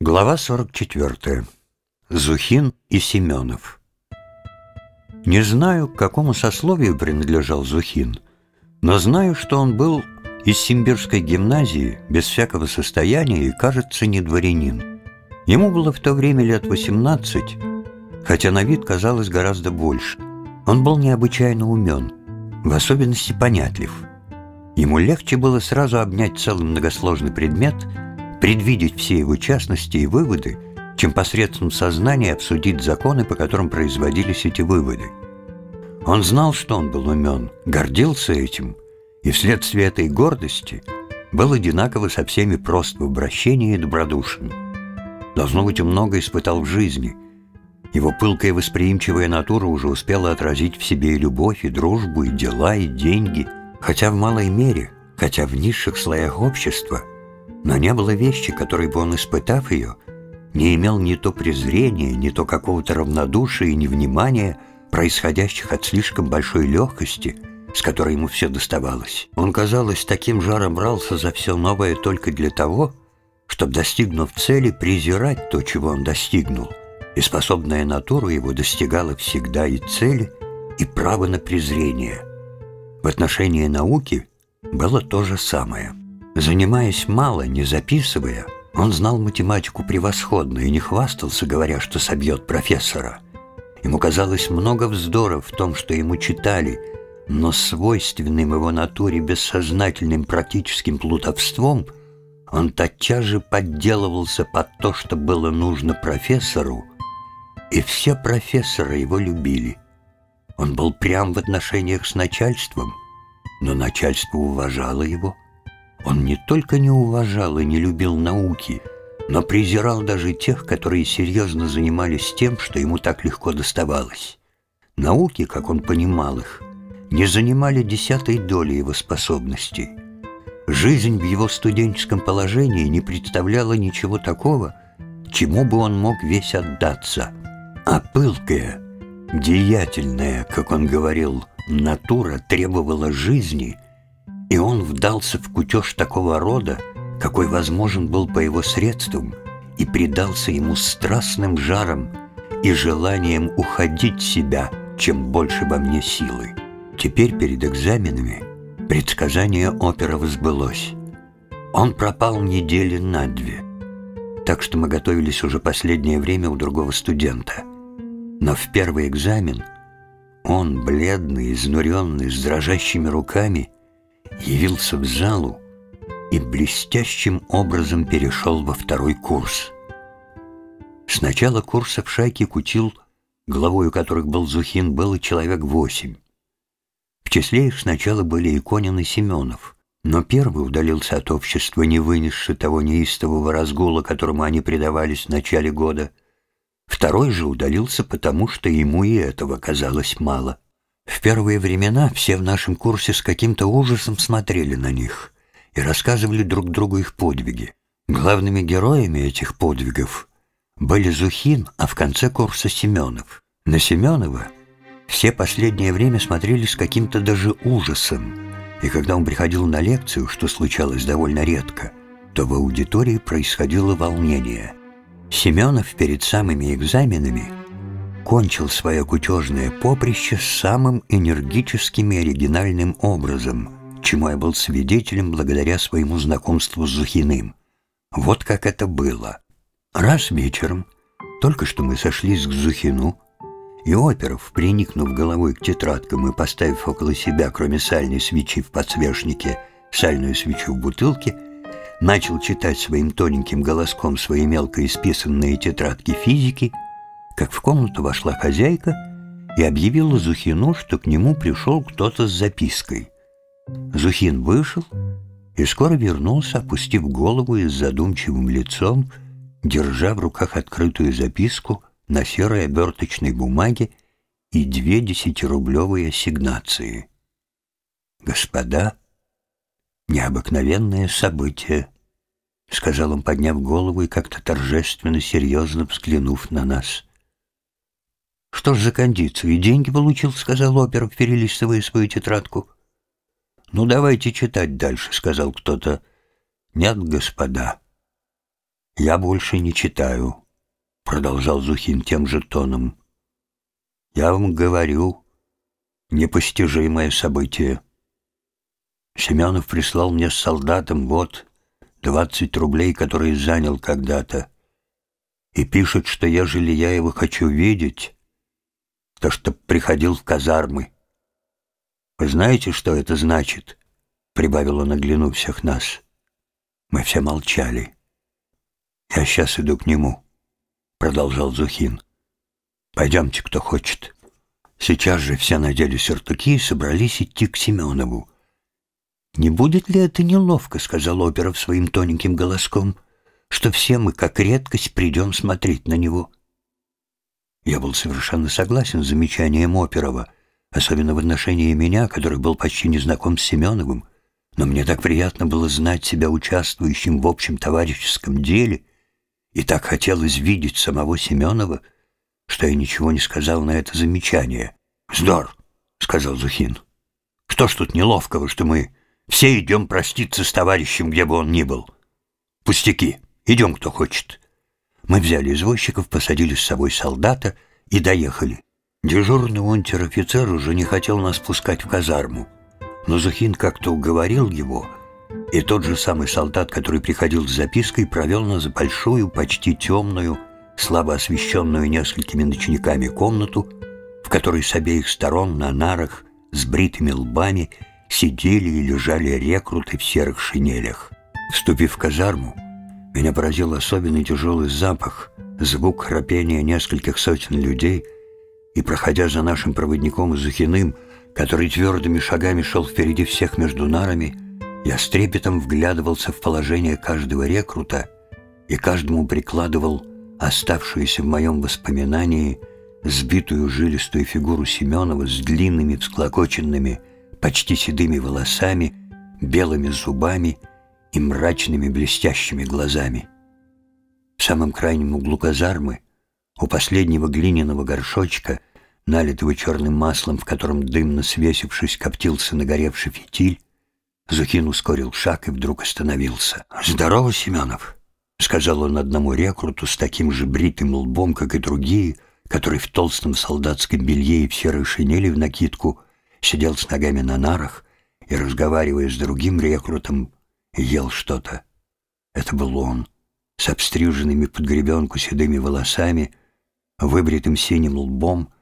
Глава 44. Зухин и Семенов. Не знаю, к какому сословию принадлежал Зухин, но знаю, что он был из Симбирской гимназии, без всякого состояния и, кажется, не дворянин. Ему было в то время лет 18, хотя на вид казалось гораздо больше. Он был необычайно умен, в особенности понятлив. Ему легче было сразу обнять целый многосложный предмет – предвидеть все его частности и выводы, чем посредством сознания обсудить законы, по которым производились эти выводы. Он знал, что он был умен, гордился этим, и вследствие этой гордости был одинаково со всеми прост в обращении и добродушен. Должно быть, он много испытал в жизни. Его пылкая восприимчивая натура уже успела отразить в себе и любовь, и дружбу, и дела, и деньги, хотя в малой мере, хотя в низших слоях общества – но не было вещи, которой бы он, испытав ее, не имел ни то презрения, ни то какого-то равнодушия и невнимания, происходящих от слишком большой легкости, с которой ему все доставалось. Он, казалось, таким жаром брался за все новое только для того, чтобы, достигнув цели, презирать то, чего он достигнул, и способная натура его достигала всегда и цели, и права на презрение. В отношении науки было то же самое. Занимаясь мало, не записывая, он знал математику превосходно и не хвастался, говоря, что собьет профессора. Ему казалось много вздора в том, что ему читали, но свойственным его натуре бессознательным практическим плутовством он тотчас же подделывался под то, что было нужно профессору, и все профессоры его любили. Он был прям в отношениях с начальством, но начальство уважало его – он не только не уважал и не любил науки, но презирал даже тех, которые серьезно занимались тем, что ему так легко доставалось. Науки, как он понимал их, не занимали десятой доли его способностей. Жизнь в его студенческом положении не представляла ничего такого, чему бы он мог весь отдаться. А пылкая, деятельная, как он говорил, натура требовала жизни – и он вдался в кутеж такого рода, какой возможен был по его средствам, и предался ему страстным жаром и желанием уходить себя, чем больше во мне силы. Теперь перед экзаменами предсказание опера сбылось. Он пропал недели на две, так что мы готовились уже последнее время у другого студента. Но в первый экзамен он, бледный, изнуренный, с дрожащими руками, явился в залу и блестящим образом перешел во второй курс. С начала курса в шайке кутил, главой у которых был Зухин, было человек восемь. В числе их сначала были Иконин и Семенов, но первый удалился от общества, не вынесши того неистового разгула, которому они предавались в начале года. Второй же удалился потому, что ему и этого казалось мало — в первые времена все в нашем курсе с каким-то ужасом смотрели на них и рассказывали друг другу их подвиги. Главными героями этих подвигов были Зухин, а в конце курса Семенов. На Семенова все последнее время смотрели с каким-то даже ужасом, и когда он приходил на лекцию, что случалось довольно редко, то в аудитории происходило волнение. Семенов перед самыми экзаменами кончил свое кутежное поприще самым энергическим и оригинальным образом, чему я был свидетелем благодаря своему знакомству с Зухиным. Вот как это было. Раз вечером, только что мы сошлись к Зухину, и Оперов, приникнув головой к тетрадкам и поставив около себя, кроме сальной свечи в подсвечнике, сальную свечу в бутылке, начал читать своим тоненьким голоском свои мелко исписанные тетрадки физики — как в комнату вошла хозяйка и объявила Зухину, что к нему пришел кто-то с запиской. Зухин вышел и скоро вернулся, опустив голову и с задумчивым лицом, держа в руках открытую записку на серой оберточной бумаге и две десятирублевые ассигнации. «Господа, необыкновенное событие», — сказал он, подняв голову и как-то торжественно, серьезно взглянув на нас. «Что ж за кондицию? И деньги получил», — сказал Оперов, перелистывая свою тетрадку. «Ну, давайте читать дальше», — сказал кто-то. «Нет, господа. «Я больше не читаю», — продолжал Зухин тем же тоном. «Я вам говорю, непостижимое событие. Семенов прислал мне с солдатом вот двадцать рублей, которые занял когда-то, и пишет, что ежели я его хочу видеть, то чтоб приходил в казармы. Вы знаете, что это значит?» — прибавил он, оглянув всех нас. Мы все молчали. «Я сейчас иду к нему», — продолжал Зухин. «Пойдемте, кто хочет». Сейчас же все надели сюртуки и собрались идти к Семенову. «Не будет ли это неловко?» — сказал Оперов своим тоненьким голоском, «что все мы, как редкость, придем смотреть на него». Я был совершенно согласен с замечанием Оперова, особенно в отношении меня, который был почти незнаком с Семеновым, но мне так приятно было знать себя участвующим в общем товарищеском деле, и так хотелось видеть самого Семенова, что я ничего не сказал на это замечание. «Здор!» — сказал Зухин. «Что ж тут неловкого, что мы все идем проститься с товарищем, где бы он ни был? Пустяки, идем, кто хочет». Мы взяли извозчиков, посадили с собой солдата и доехали. Дежурный унтер-офицер уже не хотел нас пускать в казарму, но Зухин как-то уговорил его, и тот же самый солдат, который приходил с запиской, провел нас в большую, почти темную, слабо освещенную несколькими ночниками комнату, в которой с обеих сторон на нарах с бритыми лбами сидели и лежали рекруты в серых шинелях. Вступив в казарму, меня поразил особенный тяжелый запах, звук храпения нескольких сотен людей, и, проходя за нашим проводником Зухиным, который твердыми шагами шел впереди всех между нарами, я с трепетом вглядывался в положение каждого рекрута и каждому прикладывал оставшуюся в моем воспоминании сбитую жилистую фигуру Семенова с длинными всклокоченными, почти седыми волосами, белыми зубами и мрачными блестящими глазами. В самом крайнем углу казармы, у последнего глиняного горшочка, налитого черным маслом, в котором дымно свесившись коптился нагоревший фитиль, Зухин ускорил шаг и вдруг остановился. «Здорово, Семенов!» — сказал он одному рекруту с таким же бритым лбом, как и другие, который в толстом солдатском белье и в серой шинели в накидку сидел с ногами на нарах и, разговаривая с другим рекрутом, ел что-то. Это был он, с обстриженными под гребенку седыми волосами, выбритым синим лбом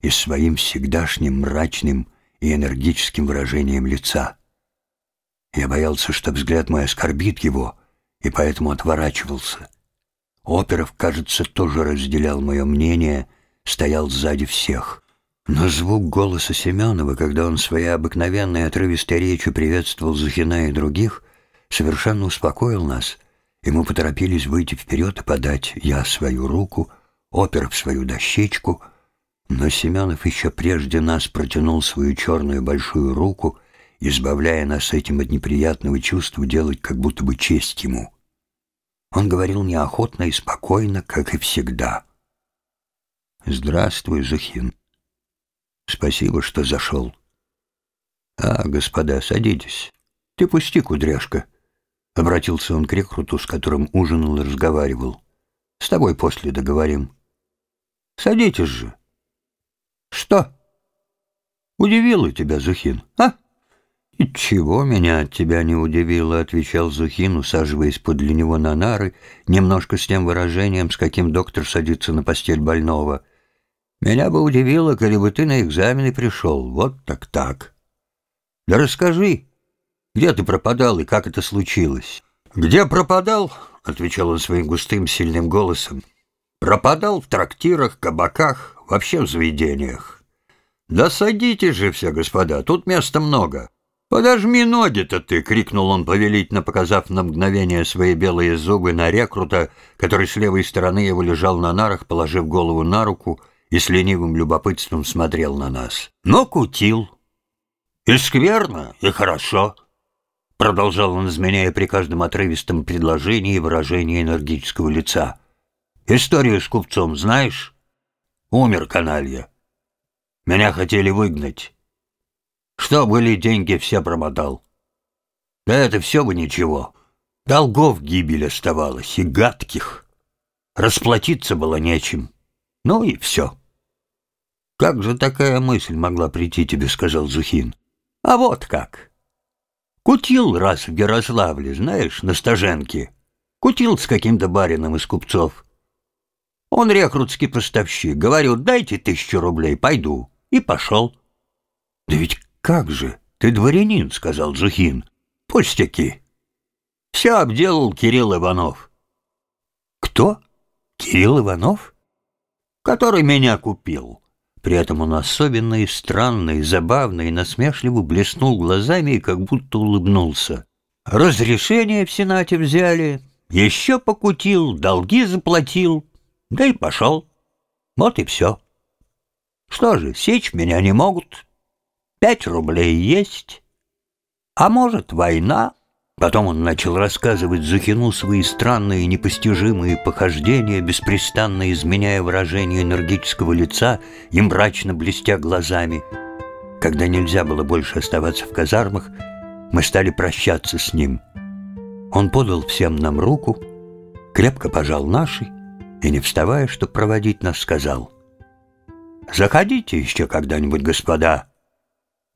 и своим всегдашним мрачным и энергическим выражением лица. Я боялся, что взгляд мой оскорбит его — и поэтому отворачивался. Оперов, кажется, тоже разделял мое мнение, стоял сзади всех. Но звук голоса Семенова, когда он своей обыкновенной отрывистой речью приветствовал Захина и других, совершенно успокоил нас, и мы поторопились выйти вперед и подать я свою руку, Оперов свою дощечку, но Семенов еще прежде нас протянул свою черную большую руку — избавляя нас этим от неприятного чувства делать как будто бы честь ему. Он говорил неохотно и спокойно, как и всегда. «Здравствуй, Зухин. Спасибо, что зашел. А, господа, садитесь. Ты пусти, кудряшка». Обратился он к рекруту, с которым ужинал и разговаривал. «С тобой после договорим». «Садитесь же». «Что?» «Удивило тебя, Зухин, а?» «И чего меня от тебя не удивило?» — отвечал Зухин, усаживаясь подле него на нары, немножко с тем выражением, с каким доктор садится на постель больного. «Меня бы удивило, коли бы ты на экзамены пришел. Вот так-так. Да расскажи, где ты пропадал и как это случилось?» «Где пропадал?» — отвечал он своим густым, сильным голосом. «Пропадал в трактирах, кабаках, вообще в заведениях». «Да садитесь же все, господа, тут места много». «Подожми ноги-то ты!» — крикнул он повелительно, показав на мгновение свои белые зубы на рекрута, который с левой стороны его лежал на нарах, положив голову на руку и с ленивым любопытством смотрел на нас. Но кутил. «И скверно, и хорошо!» Продолжал он, изменяя при каждом отрывистом предложении и выражении энергического лица. «Историю с купцом знаешь? Умер каналья. Меня хотели выгнать». Что были деньги, все промотал. Да это все бы ничего. Долгов гибель оставалось, и гадких. Расплатиться было нечем. Ну и все. «Как же такая мысль могла прийти тебе?» — сказал Зухин. «А вот как. Кутил раз в Ярославле, знаешь, на стаженке. Кутил с каким-то барином из купцов. Он рекрутский поставщик. Говорю, дайте тысячу рублей, пойду. И пошел. «Да ведь как же? Ты дворянин», — сказал Зухин. «Пустяки. Все обделал Кирилл Иванов». «Кто? Кирилл Иванов?» «Который меня купил». При этом он особенно и странно, и забавно, и насмешливо блеснул глазами и как будто улыбнулся. Разрешение в Сенате взяли, еще покутил, долги заплатил, да и пошел. Вот и все. Что же, сечь меня не могут. Пять рублей есть. А может, война? Потом он начал рассказывать Зухину свои странные непостижимые похождения, беспрестанно изменяя выражение энергического лица и мрачно блестя глазами. Когда нельзя было больше оставаться в казармах, мы стали прощаться с ним. Он подал всем нам руку, крепко пожал нашей и, не вставая, чтобы проводить нас, сказал «Заходите еще когда-нибудь, господа.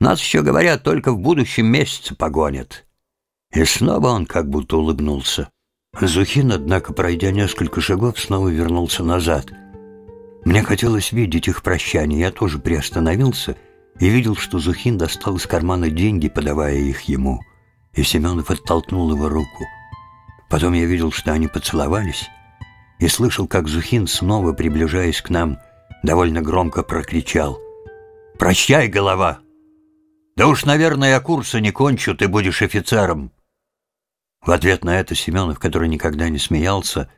Нас еще, говорят, только в будущем месяце погонят». И снова он как будто улыбнулся. Зухин, однако, пройдя несколько шагов, снова вернулся назад. Мне хотелось видеть их прощание. Я тоже приостановился и видел, что Зухин достал из кармана деньги, подавая их ему. И Семенов оттолкнул его руку. Потом я видел, что они поцеловались, и слышал, как Зухин, снова приближаясь к нам, довольно громко прокричал. «Прощай, голова! Да уж, наверное, я курса не кончу, ты будешь офицером!» В ответ на это Семенов, который никогда не смеялся,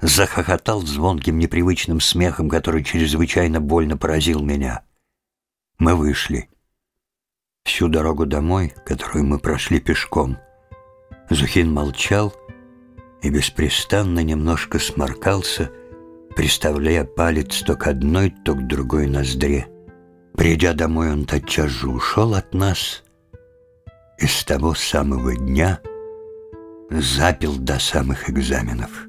захохотал звонким непривычным смехом, который чрезвычайно больно поразил меня. Мы вышли. Всю дорогу домой, которую мы прошли пешком, Зухин молчал и беспрестанно немножко сморкался, приставляя палец то к одной, то к другой ноздре. Придя домой, он тотчас же ушел от нас, и с того самого дня — запил до самых экзаменов.